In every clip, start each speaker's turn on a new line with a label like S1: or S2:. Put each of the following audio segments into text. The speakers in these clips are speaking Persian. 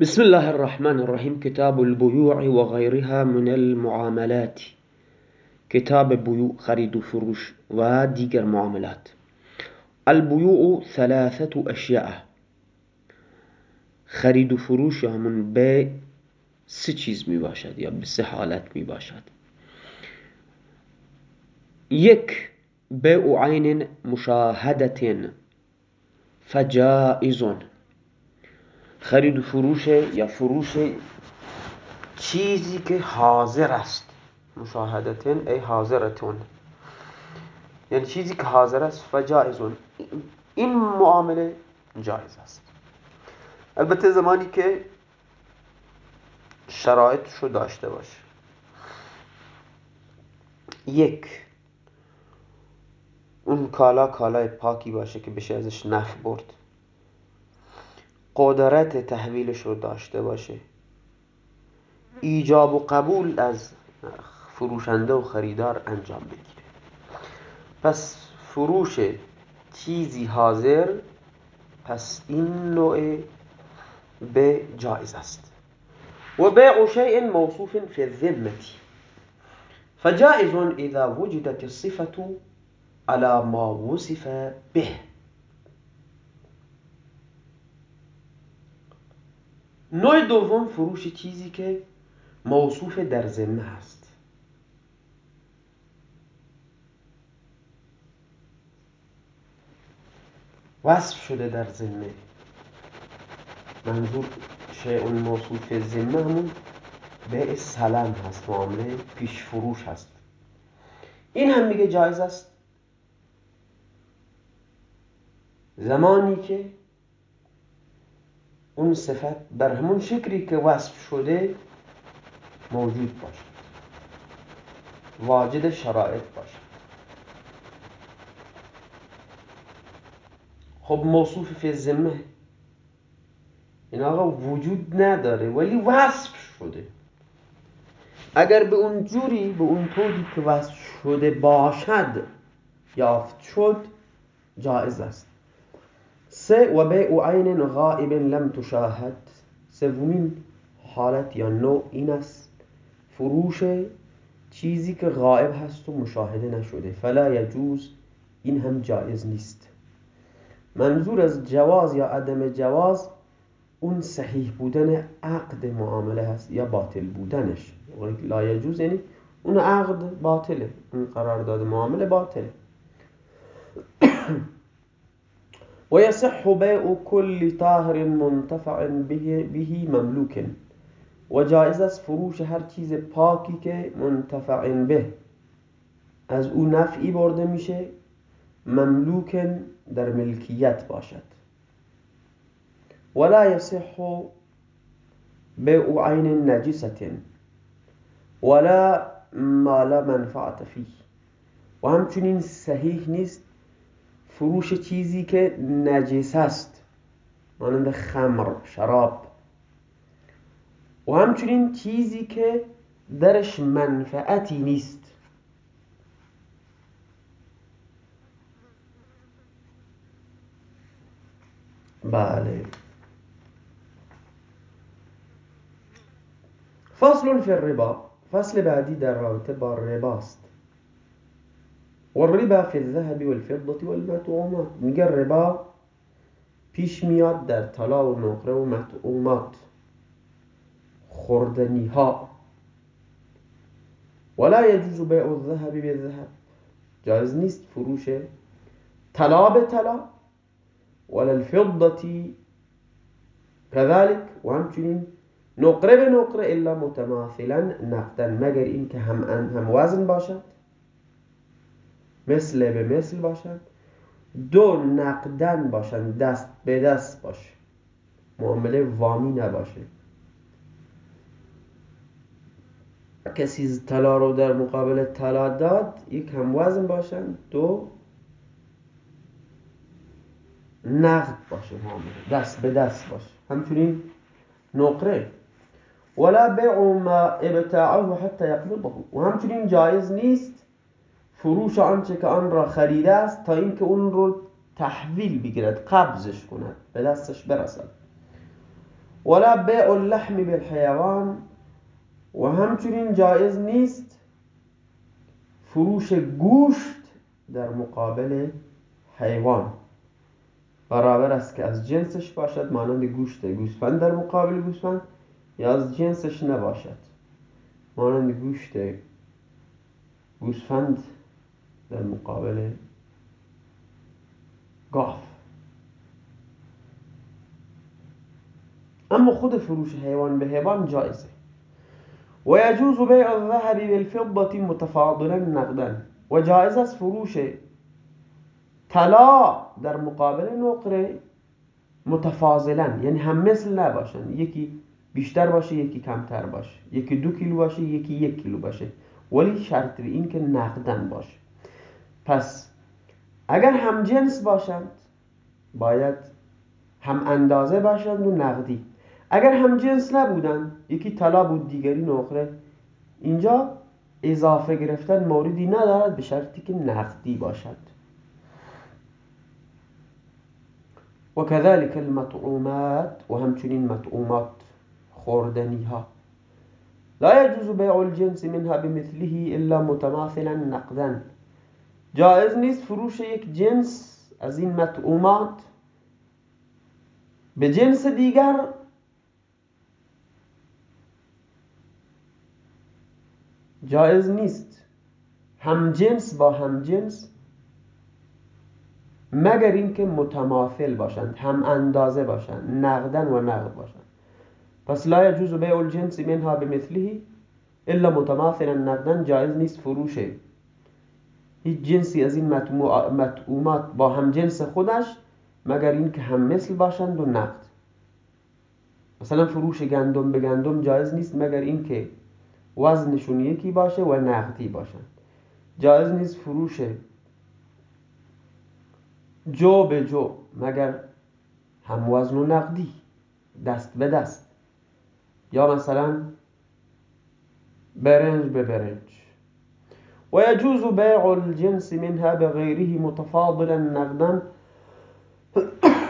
S1: بسم الله الرحمن الرحيم. كتاب البيوع وغيرها من المعاملات. كتاب بيوع خريد فروش وديگر معاملات. البيوع ثلاثة أشياء. خريد فروش همون ب سه چیز می باشد یا به بيع عين مشاهدة فجائز. خرید و فروش یا فروش چیزی که حاضر است. مشاهدتن ای حاضرتون. یعنی چیزی که حاضر است فجائزون این معامله جایز است. البته زمانی که شرایطشو داشته باشه. یک اون کالا کالای پاکی باشه که بشه ازش نفع برد. قدرت تحویلش رو داشته باشه. ایجاب و قبول از فروشنده و خریدار انجام بگیره. پس فروش چیزی حاضر پس این نوع به جایز است. و بیع شیء موصوف فی الذمه. فجائز اذا وجدت الصفه على ما وصف به. نوع دوم فروش چیزی که موصوف در ذمه هست وصف شده در ذمه. منظور شیء موصوف ذمه همون به سلم هست معامله پیش فروش هست. این هم میگه جایز است. زمانی که اون صفت بر همون شکلی که وصف شده موجود باشد. واجد شرایط باشد. خب موصوف فی ذمه. این آقا وجود نداره ولی وصف شده. اگر به اون جوری به اون طوری که وصف شده باشد یافت شد جائز است. سه و بیع عین غائب لم تشاهد. سومین حالت یا نوع این است. فروش چیزی که غائب هست و مشاهده نشده. فلا یجوز این هم جایز نیست. منظور از جواز یا عدم جواز اون صحیح بودن عقد معامله هست یا باطل بودنش. لا یجوز یعنی اون عقد باطله اون قرارداد معامله باطله. ويصح بيع كل طاهر منتفع به, به مملوك. و جایز است فروش هر چیز پاکی که منتفع به. از أو نفعی برده میشه مملوک در ملکیت باشد. ولا يصح بيع عين نجسة ولا ما لا منفعت فيه و همچنین صحیح نیست فروش چیزی که نجس است. مانند خمر شراب. و همچنین چیزی که درش منفعتی نیست. بله. فصل فی الربا. فصل بعدی در رابطه با رباست. والربا في الذهب والفضة والمطعومات میگه ربا پیش میاد در طلا و نقره و خوردنی ها. ولا يجوز بيع الذهب بالذهب. جایز نیست فروش طلا به طلا. ولا الفضة كذلك. و همچنین نقره به نقره إلا متماثلا نقدا مگر اینکه هم هم وزن باشد. مثل به مثل باشند دو نقدن باشند دست به دست باشه معامله وامی نباشه. کسی طلا رو در مقابل طلا داد یک هم وزن باشند دو نقد باشه معامله. دست به دست باشه همچنین نقره. ولا بیع ما ابتاعه حتی یقبضه و همچنین جایز نیست فروش آنچه که آن را خریده است تا اینکه اون رو تحویل بگیرد قبضش کند به دستش برسد. ولا بیع اللحم بالحیوان و همچنین جایز نیست فروش گوشت در مقابل حیوان. برابر است که از جنسش باشد مانند گوشت گوسفند در مقابل گوسفند یا از جنسش نباشد. مانند گوشت گوسفند در مقابل گاف. اما خود فروش حیوان به حیوان جایزه. و یجوز بیع الذهب بالفضة متفاضلا نقدا. و جایز است فروش طلا در مقابل نقره متفاضلا. یعنی هم مثل نباشن. یکی بیشتر باشه یکی کمتر باشه. یکی دو کیلو باشه یکی یک کیلو باشه. ولی شرط به این که نقدن باشه. پس اگر هم جنس باشند باید هم اندازه باشند و نقدی. اگر هم جنس نبودن یکی طلا بود دیگری نقره. اینجا اضافه گرفتن موردی ندارد به شرطی که نقدی باشد. و كذلك المطعومات و همچنین مطعومات خوردنی ها لا يجوز بيع الجنس منها بمثله الا متماثلا نقدا. جائز نیست فروش یک جنس از این مطعومات به جنس دیگر جایز نیست. هم جنس با هم جنس مگر اینکه متماثل باشند هم اندازه باشند نقدن و نقد باشند. پس لا يجوز بیع الجنس منها بمثله الا متماثلا نقدا جایز نیست فروش هیچ جنسی از این مطعومات با هم جنس خودش مگر اینکه هم مثل باشند و نقد مثلا فروش گندم به گندم جایز نیست مگر اینکه وزنشون یکی باشه و نقدی باشن جایز نیست فروش جو به جو مگر هم وزن و نقدی دست به دست. یا مثلا برنج به برنج. و یجوز بیع الجنس منها بغیره متفاضلا نقدا.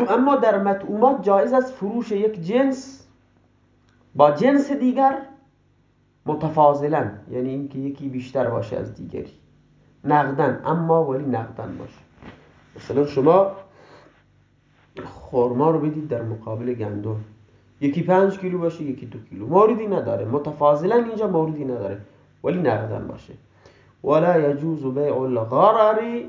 S1: اما در مطعومات جایز است فروش یک جنس با جنس دیگر متفاضلا یعنی اینکه یکی بیشتر باشه از دیگری. نقدن اما ولی نقدن باشه. مثلا شما خورما رو بدید در مقابل گندم. یکی پنج کیلو باشه یکی دو کیلو. موردی نداره. متفاضلا اینجا موردی نداره ولی نقدن باشه. ولا يجوز بیع الغرر.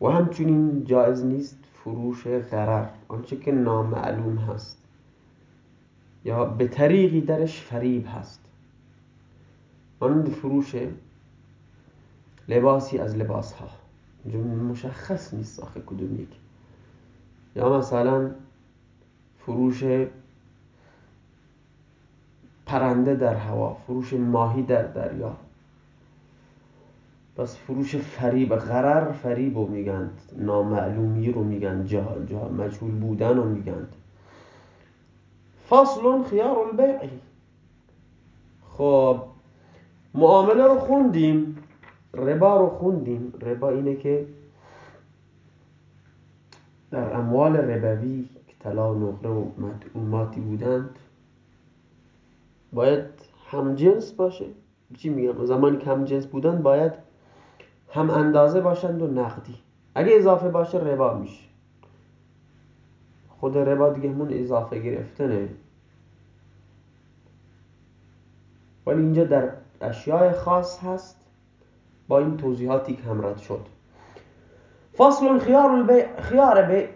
S1: و همچنین جایز نیست فروش غرر آنچه که نامعلوم هست یا به طریقی درش فریب هست. مانند فروش لباسی از لباس ها مشخص نیست آخه کدوم یک. یا مثلا فروش پرنده در هوا فروش ماهی در دریا. پس فروش فریب غرر فریب رو میگن نامعلومی رو میگن جا, جا مجهول بودن رو میگن. فصل خیار البیع. خب معامله رو خوندیم ربا رو خوندیم. ربا اینه که در اموال ربوی که طلا و نقره و مطعوماتی بودند باید هم جنس باشه. چی میگم؟ زمانی که هم جنس بودن باید هم اندازه باشند و نقدی. اگه اضافه باشه ربا میشه. خود ربا دیگه همون اضافه گرفتنه. ولی اینجا در اشیاء خاص هست. با این توضیحاتی که هم رد شد. فصل خیار البیع خیار بیع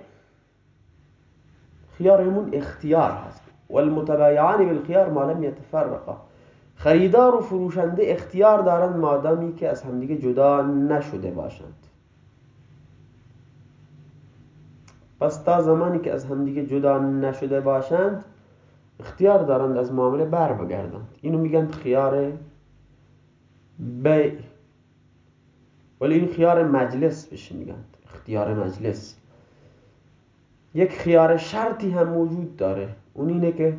S1: خیار همون اختیار هست. والمتبایعان بالخيار ما لم يتفرقا. خریدار و فروشنده اختیار دارند مادامی که از همدیگه جدا نشده باشند. پس تا زمانی که از همدیگه جدا نشده باشند اختیار دارند از معامله بر بگردند. اینو میگن خیار بیع. ولی این خیار مجلس بهش میگن. اختیار مجلس. یک خیار شرطی هم موجود داره. اون اینه که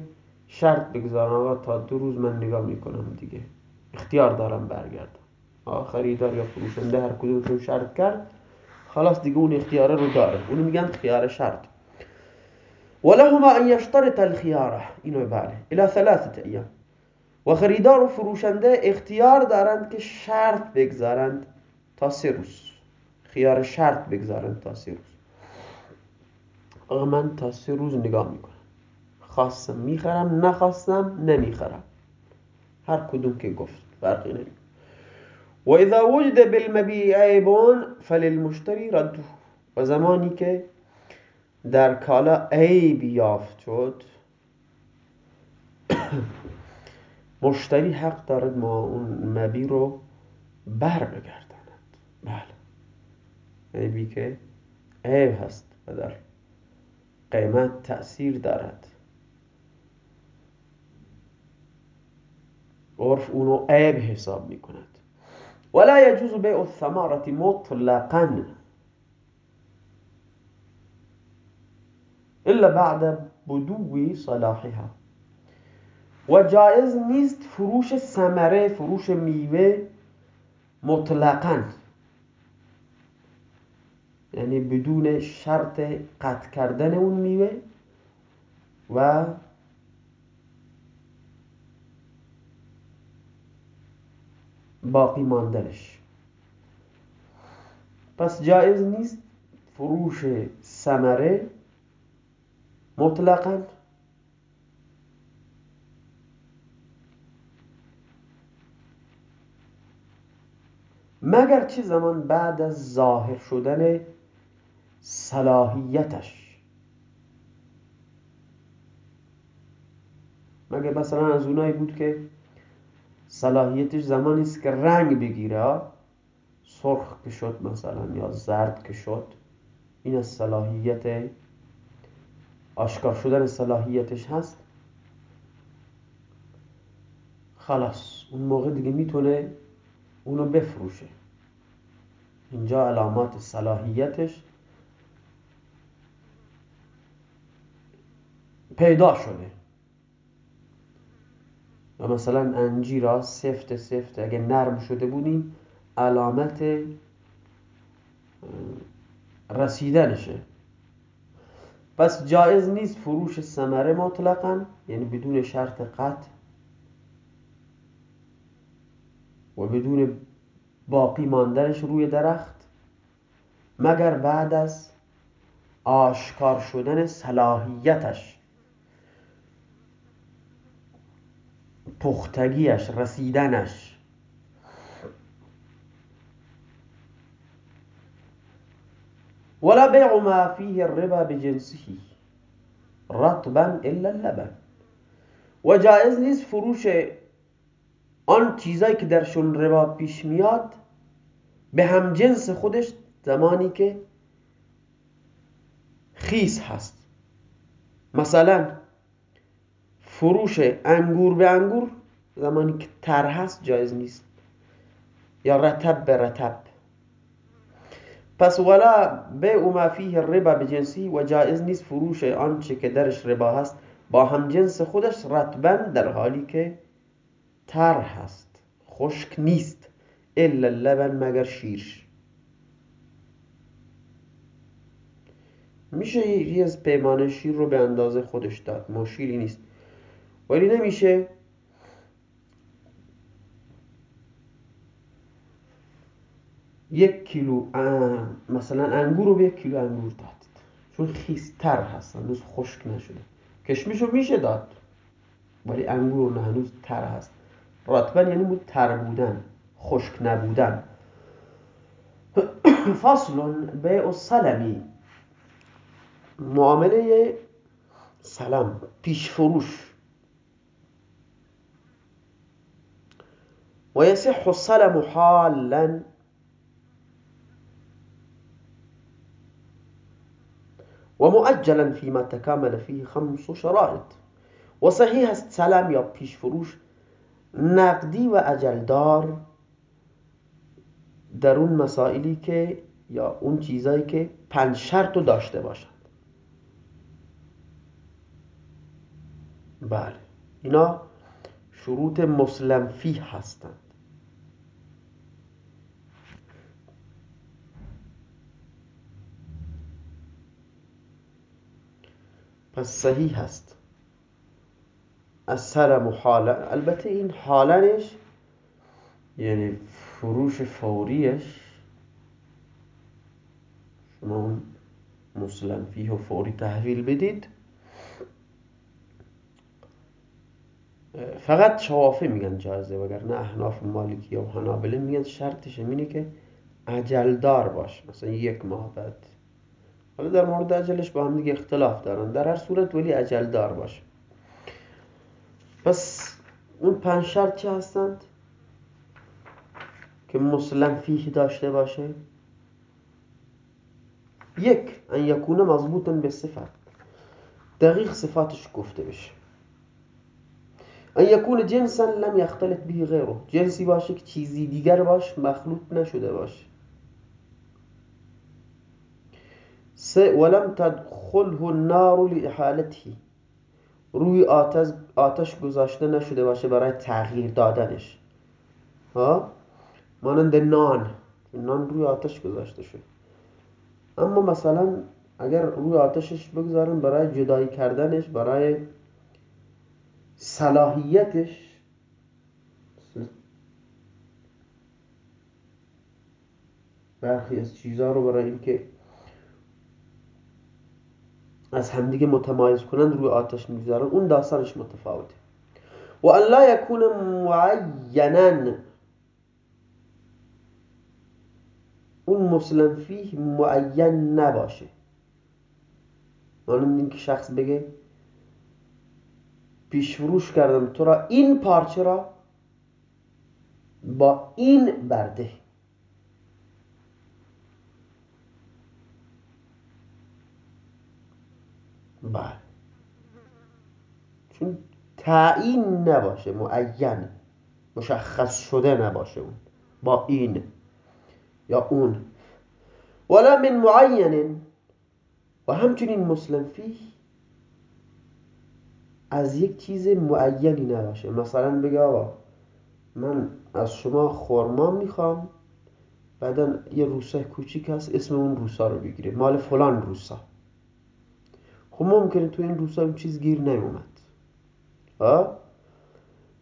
S1: شرط بگذارن آقا تا دو روز من نگاه می‌کنم دیگه. اختیار دارم برگردم. خریدار یا فروشنده هر کدومشون شرط کرد خلاص دیگه اون اختیاره رو داره. اونو میگن خیار شرط. ولهما ان یشترط الخیاره اینو بله. الى ثلاثه ایام. و خریدار و فروشنده اختیار دارند که شرط بگذارند تا سه روز. خیار شرط بگذارند تا سه روز. آقا من تا سه روز نگاه می‌کنم. خواستم می‌خرم نخواستم نمی‌خرم. هر کدوم که گفت فرقی نمی و اذا وجد بالمبیع عیبون فللمشتری رده. و زمانی که در کالا عیب یافت شد مشتری حق دارد ما اون مبی رو بر بگرداند. بله. عیبی که عیب هست و در قیمت تأثیر دارد. عرف اونو عیب حساب می‌کند. ولا يجوز بيع الثمارة مطلقا. الا بعد بدو صلاحها. و جایز نیست فروش ثمره فروش میوه مطلقا. یعنی بدون شرط قطع کردن اون میوه و باقی ماندنش. پس جایز نیست فروش ثمره مطلقا. مگر چه زمان بعد از ظاهر شدن صلاحیتش. مگر مثلا از اونایی بود که صلاحیتش زمانی است که رنگ بگیره سرخ که شد مثلا یا زرد که شد این از صلاحیت آشکار شدن صلاحیتش هست. خلاص اون موقع دیگه می‌تونه اونو بفروشه. اینجا علامات صلاحیتش پیدا شده. و مثلا انجیرا سفت سفت اگه نرم شده بودیم علامت رسیدنشه. پس جایز نیست فروش ثمره مطلقا یعنی بدون شرط قطع و بدون باقی ماندنش روی درخت مگر بعد از آشکار شدن صلاحیتش. پختگیش رسیدنش. ولا بیع ما فيه الربا بجنسه رطبا الا اللبن. و جائز نیست فروش آن چیزایی که درشون ربا پیش میاد به هم جنس خودش زمانی که خیس هست. مثلا فروش انگور به انگور زمانی که تر هست جایز نیست. یا رتب به رتب. پس ولا به ما فیه ربا به جنسی و جایز نیست فروش آنچه که درش ربا هست. با هم جنس خودش رتبن در حالی که تر هست. خشک نیست. الا لبن مگر شیر میشه یکی از پیمانه شیر رو به اندازه خودش داد. ما شیری نیست. ولی نمیشه. یک کیلو مثلا انگور رو به یک کیلو انگور داد. چون خیستر هست هنوز خشک نشده. کشمش رو میشه داد ولی انگور رو هنوز تر هست. رطبا یعنی بود تر بودن خشک نبودن. فصل به سلمی معامله سلام پیش فروش. و یصح السلم حالا. و مؤجلا فيما تكامل فيه خمس شرائط. و صحیح است سلم یا فروش نقدی و اجلدار در اون مسائلی که یا اون چیزایی که پنج شرط داشته باشند. بله اینا شروط مسلم فی هستند پس صحیح هست. و حالا البته این حالنش یعنی فروش فوریش شما مسلم فیه و فوری تحویل بدید. فقط شوافی میگن جایزه وگرنه احناف مالکی و حنابله میگن شرطش اینه که عجلدار باش. مثلا یک ماه بعد حالا در مورد عجلش با هم دیگه اختلاف دارن. در هر صورت ولی عجلدار باش پس اون پنج شرط چه هستند؟ که مسلم فیه داشته باشه. یک ان یکونه مضبوطا به صفت. دقیق صفاتش گفته بشه. ان یکون جنسا لم یختلط به غیره. جنسی باشه که چیزی دیگر باش مخلوط نشده باشه. سه ولم تدخله النار لاحالته روی آتش, آتش گذاشته نشده باشه برای تغییر دادنش. ها؟ مانند نان. نان روی آتش گذاشته شده. اما مثلا اگر روی آتشش بگذارن برای جدایی کردنش برای صلاحیتش برخی از چیزها رو برای اینکه از همدیگه متمایز کنن روی آتش می‌گذارن اون داستانش متفاوته. و ان لا یکون معینا اون مسلم فیه معین نباشه. مانند اینکه شخص بگه پیش فروش کردم تو را این پارچه را با این برده. بله. چون تعیین نباشه معین مشخص شده نباشه اون. با این یا اون. ولا من معین و همچنین مسلم فیه از یک چیز معینی نباشه. مثلا بگه آقا من از شما خورما می‌خوام بعدا یه روسه کوچیک هست اسم اون روسا رو بگیره. مال فلان روسا. خب ممکنه تو این روسا این چیز گیر نیومد.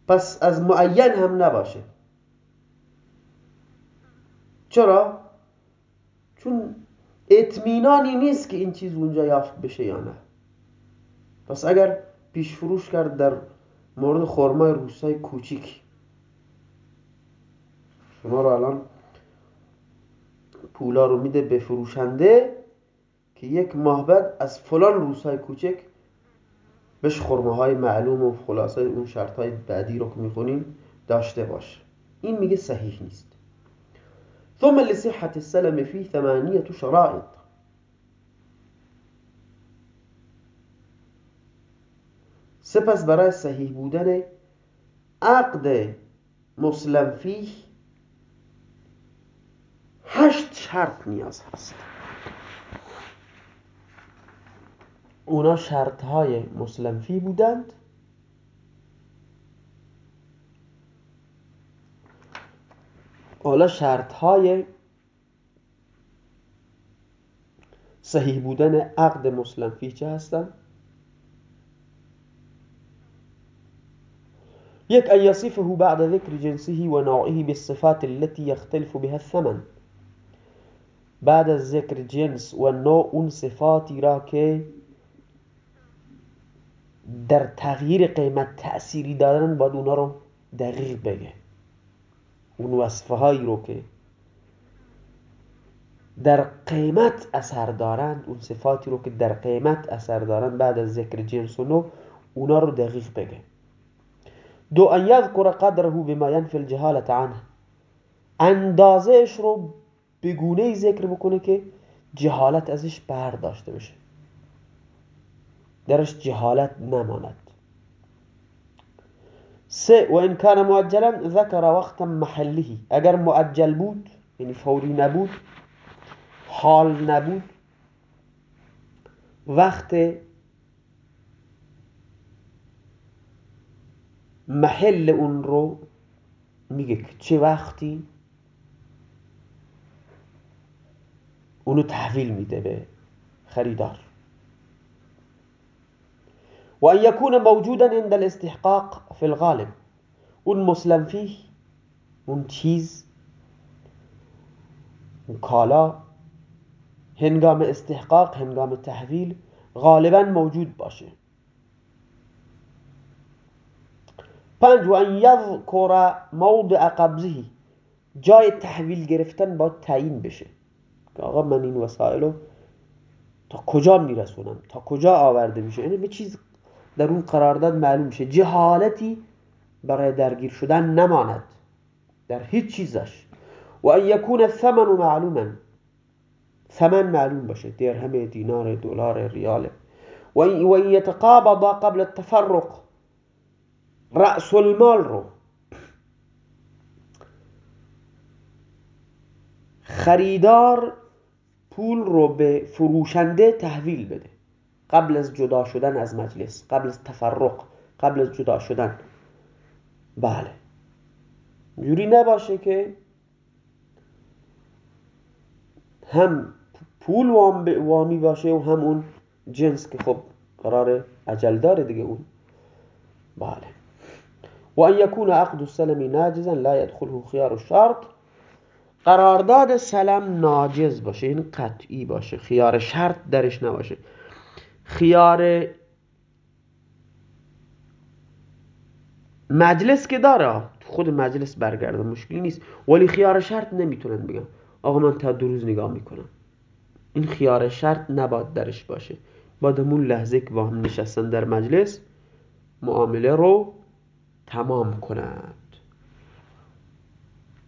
S1: پس از معین هم نباشه. چرا؟ چون اطمینانی نیست که این چیز اونجا یافت بشه یا نه. پس اگر پیش فروش کرد در مورد خرمای روسای کوچیک. شما رو الان پولا رو میده به فروشنده. که یک ماه بعد از فلان روسای کوچک بهش خرمه های معلوم و خلاصه اون شرط های بعدی رو که می‌خونیم داشته باش. این میگه صحیح نیست. ثم لصحة السلم فيه ثمانية شرائط. سپس برای صحیح بودن عقد مسلم فیه هشت شرط نیاز هست. اونا شرط های مسلم فی بودند. حالا شرط های صحیح بودن عقد مسلم فی چه هستند؟ یک ان یصفه بعد ذکر جنسه و نوعه بالصفات التي يختلف بها الثمن. بعد ذکر جنس و نوع اون صفاتی را که در تغییر قیمت تأثیری دارن باید اونا رو دقیق بگه. اون وصفه هایی رو که در قیمت اثر دارند اون صفاتی رو که در قیمت اثر دارند بعد از ذکر جنس و نوع اونا رو دقیق بگه. دو ان یذکر قدره بما ینفی الجهالت عنه. اندازهش رو بگونه ذکر بکنه که جهالت ازش برداشته بشه. درش جهالت نماند. سه و این کان معجلا ذکر وقت محله. اگر معجل بود یعنی فوری نبود حال نبود وقت محل اون رو میگه که چه وقتی اونو تحویل میده به خریدار. و ان یکون موجودا عند الاستحقاق في الغالب. اون مسلم فیه اون چیز اون کالا هنگام استحقاق هنگام تحویل غالبا موجود باشه. پنج و ان یذکر موضع قبضه جای تحویل گرفتن با تعیین بشه. که آقا من این وسایل تا کجا میرسونم؟ تا کجا آورده میشه؟ یعنی به چیز در اون قرارداد معلوم میشه. جهالتی برای درگیر شدن نماند. در هیچ چیزش. و ان یکون الثمن معلوما. ثمن معلوم باشه. درهم دینار دلار ریال. و این یتقابض قبل التفرق. رأس المال رو. خریدار پول رو به فروشنده تحویل بده. قبل از جدا شدن از مجلس قبل از تفرق قبل از جدا شدن. بله. جوری نباشه که هم پول وامی باشه و هم اون جنس که خب قرار عجل داره دیگه اون. بله. و ان یکون عقد السلم ناجزا لا يدخله خيار الشرط. قرارداد سلم ناجز باشه این قطعی باشه خیار شرط درش نباشه. خیار مجلس که داره. خود مجلس برگرده مشکلی نیست. ولی خیار شرط نمی‌تونن بگن آقا من تا دو روز نگاه می‌کنم. این خیار شرط نباید درش باشه. بعد همون لحظه که با هم نشستن در مجلس معامله رو تمام کنن.